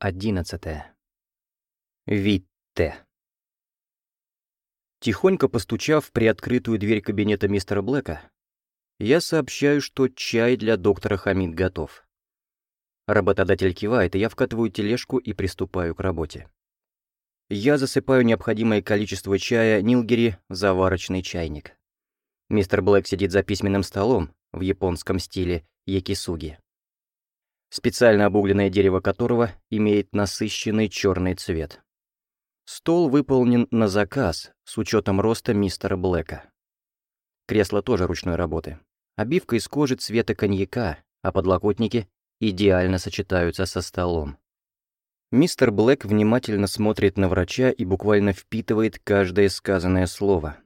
Одиннадцатое. Витте. Тихонько постучав в приоткрытую дверь кабинета мистера Блэка, я сообщаю, что чай для доктора Хамид готов. Работодатель кивает, и я вкатываю тележку и приступаю к работе. Я засыпаю необходимое количество чая Нилгери в заварочный чайник. Мистер Блэк сидит за письменным столом в японском стиле якисуги специально обугленное дерево которого имеет насыщенный черный цвет. Стол выполнен на заказ с учетом роста мистера Блэка. Кресло тоже ручной работы. Обивка из кожи цвета коньяка, а подлокотники идеально сочетаются со столом. Мистер Блэк внимательно смотрит на врача и буквально впитывает каждое сказанное слово.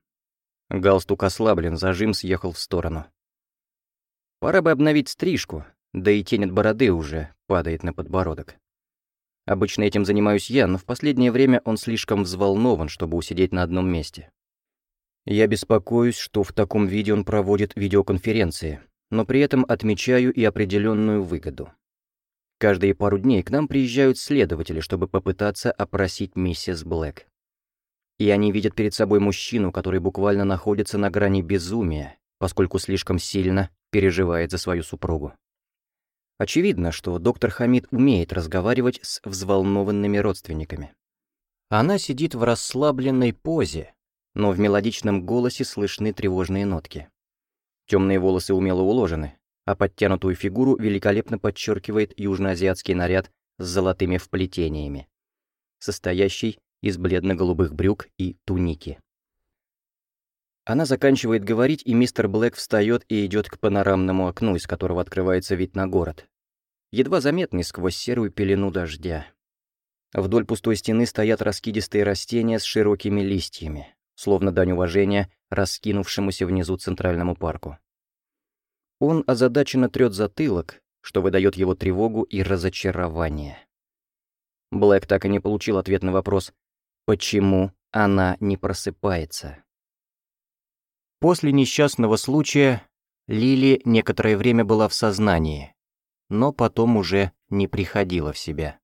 Галстук ослаблен, зажим съехал в сторону. Пора бы обновить стрижку, да и тень от бороды уже падает на подбородок. Обычно этим занимаюсь я, но в последнее время он слишком взволнован, чтобы усидеть на одном месте. Я беспокоюсь, что в таком виде он проводит видеоконференции, но при этом отмечаю и определенную выгоду. Каждые пару дней к нам приезжают следователи, чтобы попытаться опросить миссис Блэк. И они видят перед собой мужчину, который буквально находится на грани безумия, поскольку слишком сильно переживает за свою супругу. Очевидно, что доктор Хамид умеет разговаривать с взволнованными родственниками. Она сидит в расслабленной позе, но в мелодичном голосе слышны тревожные нотки. Темные волосы умело уложены, а подтянутую фигуру великолепно подчеркивает южноазиатский наряд с золотыми вплетениями, состоящий из бледно-голубых брюк и туники. Она заканчивает говорить, и мистер Блэк встает и идет к панорамному окну, из которого открывается вид на город едва заметный сквозь серую пелену дождя. Вдоль пустой стены стоят раскидистые растения с широкими листьями, словно дань уважения раскинувшемуся внизу центральному парку. Он озадаченно трёт затылок, что выдает его тревогу и разочарование. Блэк так и не получил ответ на вопрос, почему она не просыпается. После несчастного случая Лили некоторое время была в сознании, но потом уже не приходила в себя.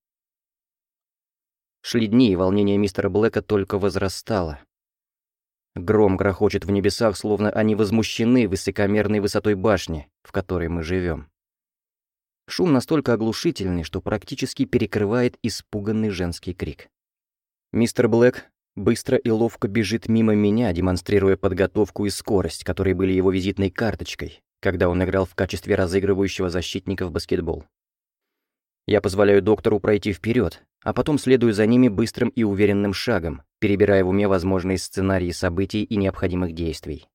Шли дни, и волнение мистера Блэка только возрастало. Гром грохочет в небесах, словно они возмущены высокомерной высотой башни, в которой мы живем. Шум настолько оглушительный, что практически перекрывает испуганный женский крик. Мистер Блэк быстро и ловко бежит мимо меня, демонстрируя подготовку и скорость, которые были его визитной карточкой, когда он играл в качестве разыгрывающего защитника в баскетбол. Я позволяю доктору пройти вперед, а потом следую за ними быстрым и уверенным шагом, перебирая в уме возможные сценарии событий и необходимых действий.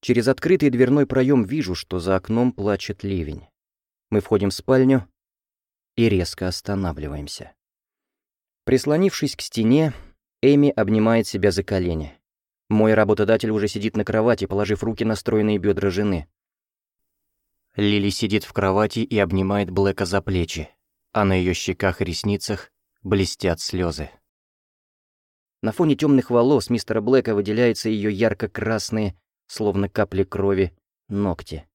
Через открытый дверной проем вижу, что за окном плачет ливень. Мы входим в спальню и резко останавливаемся. Прислонившись к стене, Эми обнимает себя за колени. Мой работодатель уже сидит на кровати, положив руки на стройные бедра жены. Лили сидит в кровати и обнимает Блэка за плечи, а на ее щеках и ресницах блестят слезы. На фоне темных волос мистера Блэка выделяются ее ярко-красные, словно капли крови, ногти.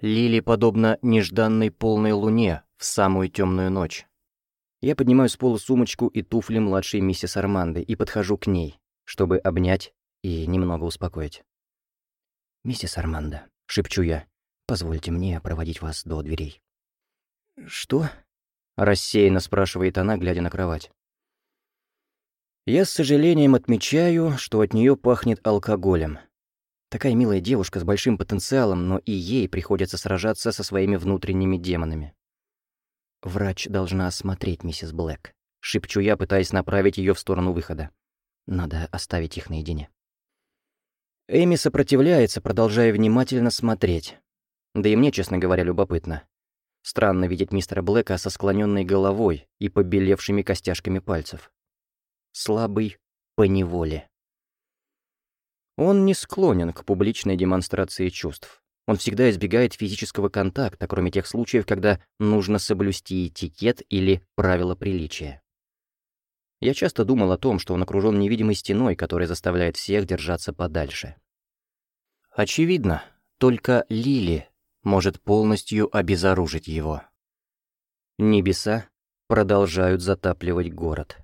Лили подобно нежданной полной луне в самую темную ночь. Я поднимаю с пола сумочку и туфли младшей миссис Арманды и подхожу к ней чтобы обнять и немного успокоить. «Миссис Армандо», — шепчу я, — «позвольте мне проводить вас до дверей». «Что?» — рассеянно спрашивает она, глядя на кровать. Я с сожалением отмечаю, что от нее пахнет алкоголем. Такая милая девушка с большим потенциалом, но и ей приходится сражаться со своими внутренними демонами. «Врач должна осмотреть миссис Блэк», — шепчу я, пытаясь направить ее в сторону выхода. Надо оставить их наедине. Эми сопротивляется, продолжая внимательно смотреть. Да и мне, честно говоря, любопытно. Странно видеть мистера Блэка со склоненной головой и побелевшими костяшками пальцев. Слабый по неволе. Он не склонен к публичной демонстрации чувств. Он всегда избегает физического контакта, кроме тех случаев, когда нужно соблюсти этикет или правила приличия. Я часто думал о том, что он окружен невидимой стеной, которая заставляет всех держаться подальше. Очевидно, только Лили может полностью обезоружить его. Небеса продолжают затапливать город.